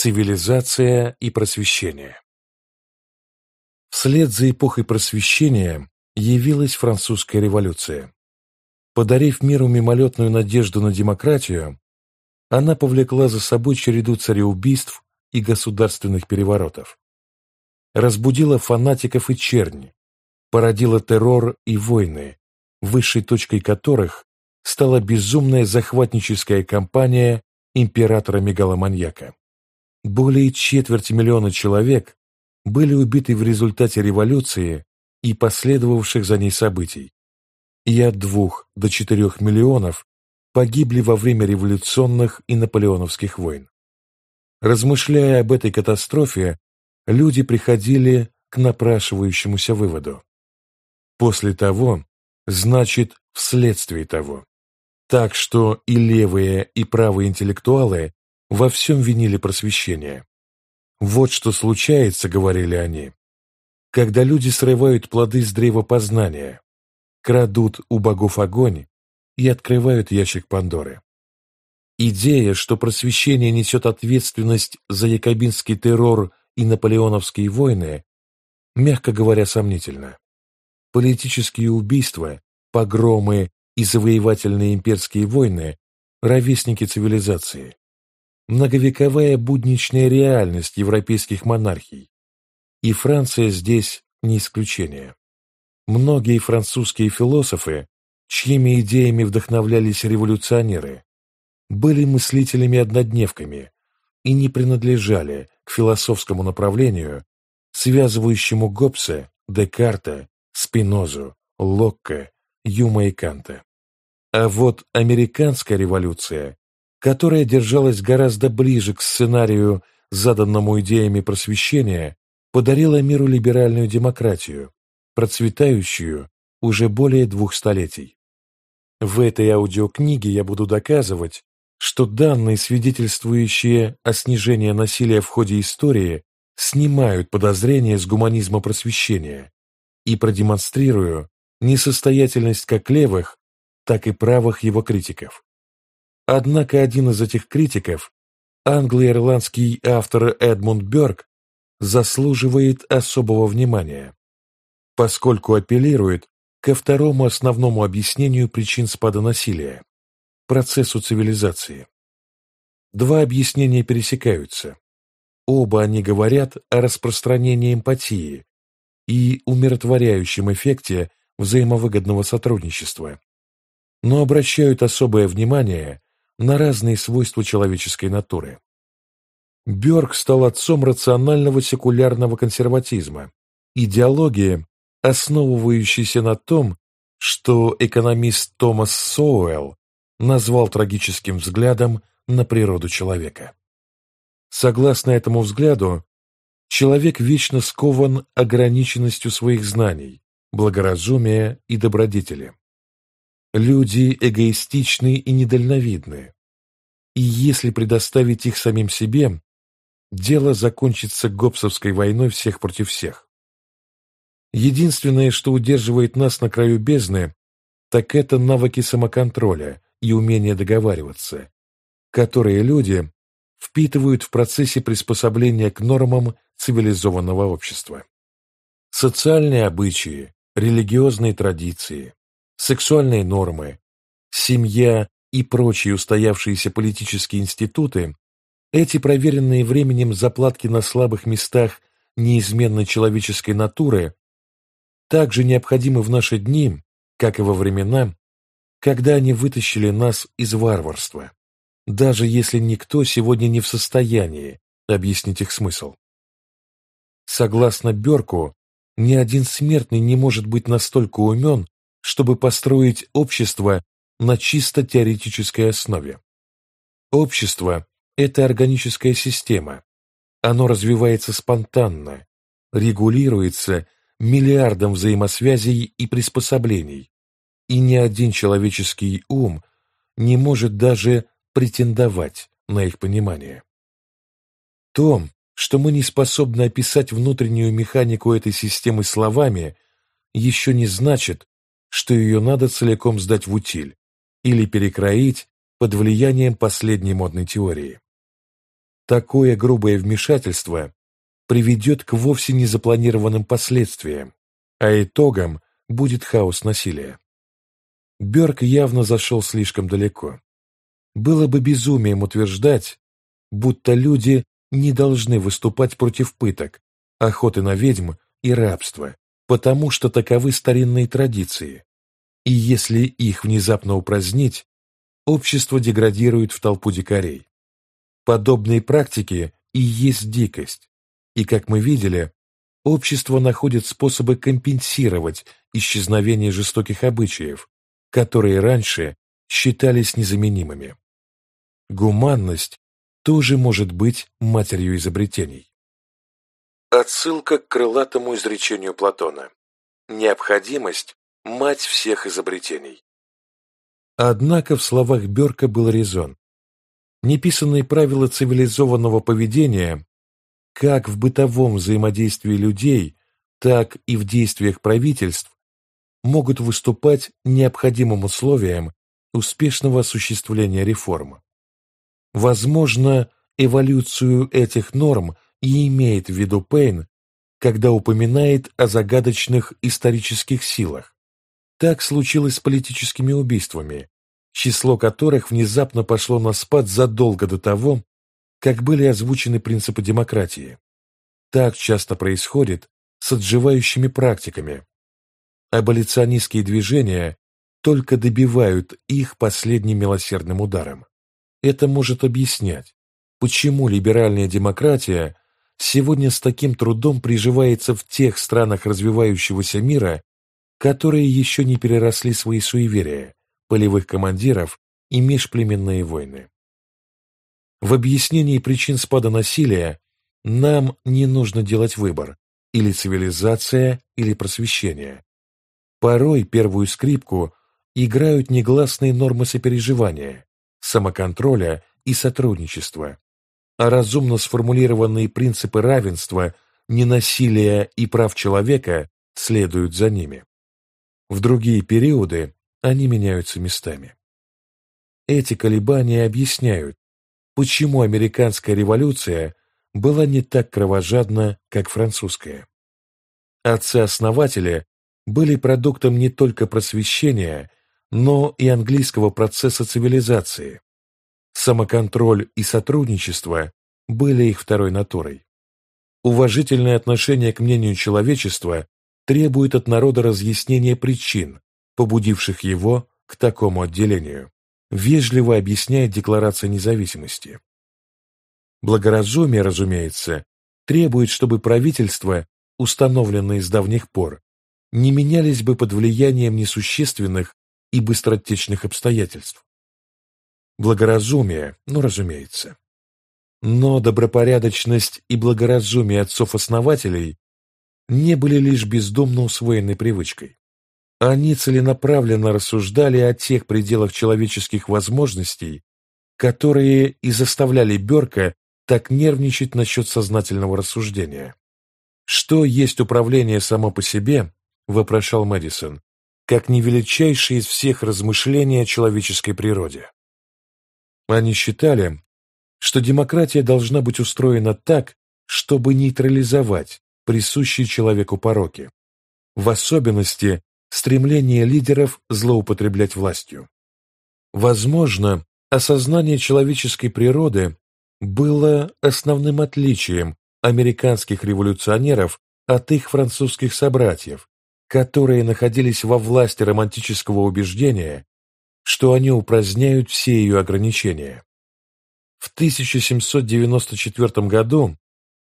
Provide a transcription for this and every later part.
Цивилизация и просвещение Вслед за эпохой просвещения явилась французская революция. Подарив миру мимолетную надежду на демократию, она повлекла за собой череду цареубийств и государственных переворотов. Разбудила фанатиков и черни, породила террор и войны, высшей точкой которых стала безумная захватническая кампания императора-мегаломаньяка. Более четверти миллиона человек были убиты в результате революции и последовавших за ней событий, и от двух до четырех миллионов погибли во время революционных и наполеоновских войн. Размышляя об этой катастрофе, люди приходили к напрашивающемуся выводу. После того, значит, вследствие того. Так что и левые, и правые интеллектуалы во всем винили просвещение. Вот что случается, говорили они, когда люди срывают плоды с древа познания, крадут у богов огонь и открывают ящик Пандоры. Идея, что просвещение несет ответственность за якобинский террор и наполеоновские войны, мягко говоря, сомнительна. Политические убийства, погромы и завоевательные имперские войны – ровесники цивилизации. Многовековая будничная реальность европейских монархий. И Франция здесь не исключение. Многие французские философы, чьими идеями вдохновлялись революционеры, были мыслителями-однодневками и не принадлежали к философскому направлению, связывающему Гоббса, Декарта, Спинозу, Локке, Юма и Канта. А вот американская революция, которая держалась гораздо ближе к сценарию, заданному идеями просвещения, подарила миру либеральную демократию, процветающую уже более двух столетий. В этой аудиокниге я буду доказывать, что данные, свидетельствующие о снижении насилия в ходе истории, снимают подозрения с гуманизма просвещения и продемонстрирую несостоятельность как левых, так и правых его критиков. Однако один из этих критиков, англо-ирландский автор Эдмунд Бёрк, заслуживает особого внимания, поскольку апеллирует ко второму основному объяснению причин спада насилия – процессу цивилизации. Два объяснения пересекаются. Оба они говорят о распространении эмпатии и умиротворяющем эффекте взаимовыгодного сотрудничества, но обращают особое внимание на разные свойства человеческой натуры. Бёрк стал отцом рационального секулярного консерватизма, идеологии, основывающейся на том, что экономист Томас Соуэлл назвал трагическим взглядом на природу человека. Согласно этому взгляду, человек вечно скован ограниченностью своих знаний, благоразумия и добродетели. Люди эгоистичны и недальновидны, и если предоставить их самим себе, дело закончится гопсовской войной всех против всех. Единственное, что удерживает нас на краю бездны, так это навыки самоконтроля и умение договариваться, которые люди впитывают в процессе приспособления к нормам цивилизованного общества. Социальные обычаи, религиозные традиции, сексуальные нормы, семья и прочие устоявшиеся политические институты эти проверенные временем заплатки на слабых местах неизменной человеческой натуры также необходимы в наши дни, как и во времена, когда они вытащили нас из варварства, даже если никто сегодня не в состоянии объяснить их смысл. Согласно Берку, ни один смертный не может быть настолько умен, чтобы построить общество на чисто теоретической основе. Общество это органическая система. Оно развивается спонтанно, регулируется миллиардом взаимосвязей и приспособлений, и ни один человеческий ум не может даже претендовать на их понимание. То, что мы не способны описать внутреннюю механику этой системы словами, еще не значит, что ее надо целиком сдать в утиль или перекроить под влиянием последней модной теории. Такое грубое вмешательство приведет к вовсе незапланированным последствиям, а итогом будет хаос насилия. Бёрк явно зашел слишком далеко. Было бы безумием утверждать, будто люди не должны выступать против пыток, охоты на ведьм и рабства, потому что таковы старинные традиции. И если их внезапно упразднить, общество деградирует в толпу дикарей. Подобные практики и есть дикость, и, как мы видели, общество находит способы компенсировать исчезновение жестоких обычаев, которые раньше считались незаменимыми. Гуманность тоже может быть матерью изобретений. Отсылка к крылатому изречению Платона. Необходимость – мать всех изобретений. Однако в словах Берка был резон. Неписанные правила цивилизованного поведения, как в бытовом взаимодействии людей, так и в действиях правительств, могут выступать необходимым условием успешного осуществления реформ. Возможно, эволюцию этих норм и имеет в виду Пейн, когда упоминает о загадочных исторических силах. Так случилось с политическими убийствами, число которых внезапно пошло на спад задолго до того, как были озвучены принципы демократии. Так часто происходит с отживающими практиками, Аболиционистские движения только добивают их последним милосердным ударом. Это может объяснять, почему либеральная демократия сегодня с таким трудом приживается в тех странах развивающегося мира, которые еще не переросли свои суеверия, полевых командиров и межплеменные войны. В объяснении причин спада насилия нам не нужно делать выбор – или цивилизация, или просвещение. Порой первую скрипку играют негласные нормы сопереживания, самоконтроля и сотрудничества, а разумно сформулированные принципы равенства, ненасилия и прав человека следуют за ними. В другие периоды они меняются местами. Эти колебания объясняют, почему американская революция была не так кровожадна, как французская. Отцы-основатели были продуктом не только просвещения, но и английского процесса цивилизации. Самоконтроль и сотрудничество были их второй натурой. Уважительное отношение к мнению человечества требует от народа разъяснения причин, побудивших его к такому отделению, вежливо объясняет Декларация независимости. Благоразумие, разумеется, требует, чтобы правительство, установленное с давних пор, не менялись бы под влиянием несущественных и быстротечных обстоятельств. Благоразумие, ну, разумеется. Но добропорядочность и благоразумие отцов-основателей не были лишь бездумно усвоенной привычкой. Они целенаправленно рассуждали о тех пределах человеческих возможностей, которые и заставляли Берка так нервничать насчет сознательного рассуждения. Что есть управление само по себе, вопрошал Мэдисон, как невеличайшее из всех размышлений о человеческой природе. Они считали, что демократия должна быть устроена так, чтобы нейтрализовать присущие человеку пороки, в особенности стремление лидеров злоупотреблять властью. Возможно, осознание человеческой природы было основным отличием американских революционеров от их французских собратьев, которые находились во власти романтического убеждения, что они упраздняют все ее ограничения. В 1794 году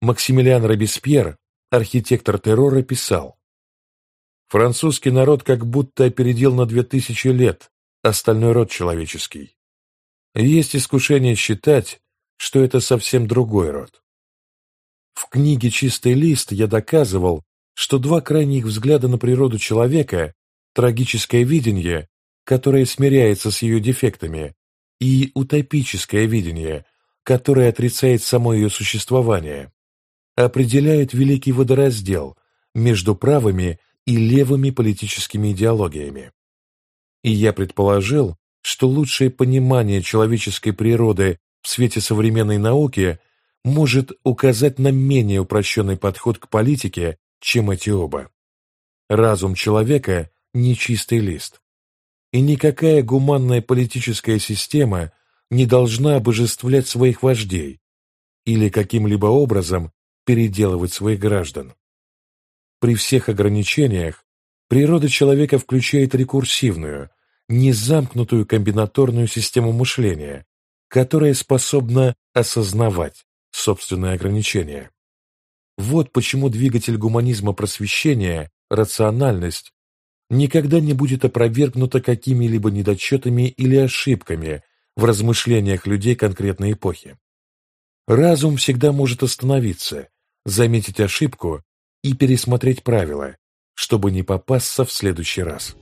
Максимилиан Робеспьер, архитектор террора, писал «Французский народ как будто опередил на две тысячи лет остальной род человеческий. Есть искушение считать, что это совсем другой род. В книге «Чистый лист» я доказывал, что два крайних взгляда на природу человека, трагическое видение, которое смиряется с ее дефектами, и утопическое видение, которое отрицает само ее существование, определяют великий водораздел между правыми и левыми политическими идеологиями. И я предположил, что лучшее понимание человеческой природы в свете современной науки может указать на менее упрощенный подход к политике, чем эти оба. Разум человека – не чистый лист. И никакая гуманная политическая система не должна обожествлять своих вождей или каким-либо образом переделывать своих граждан. При всех ограничениях природа человека включает рекурсивную, незамкнутую комбинаторную систему мышления, которая способна осознавать собственные ограничения. Вот почему двигатель гуманизма просвещения, рациональность, никогда не будет опровергнута какими-либо недочетами или ошибками в размышлениях людей конкретной эпохи. Разум всегда может остановиться, заметить ошибку и пересмотреть правила, чтобы не попасться в следующий раз.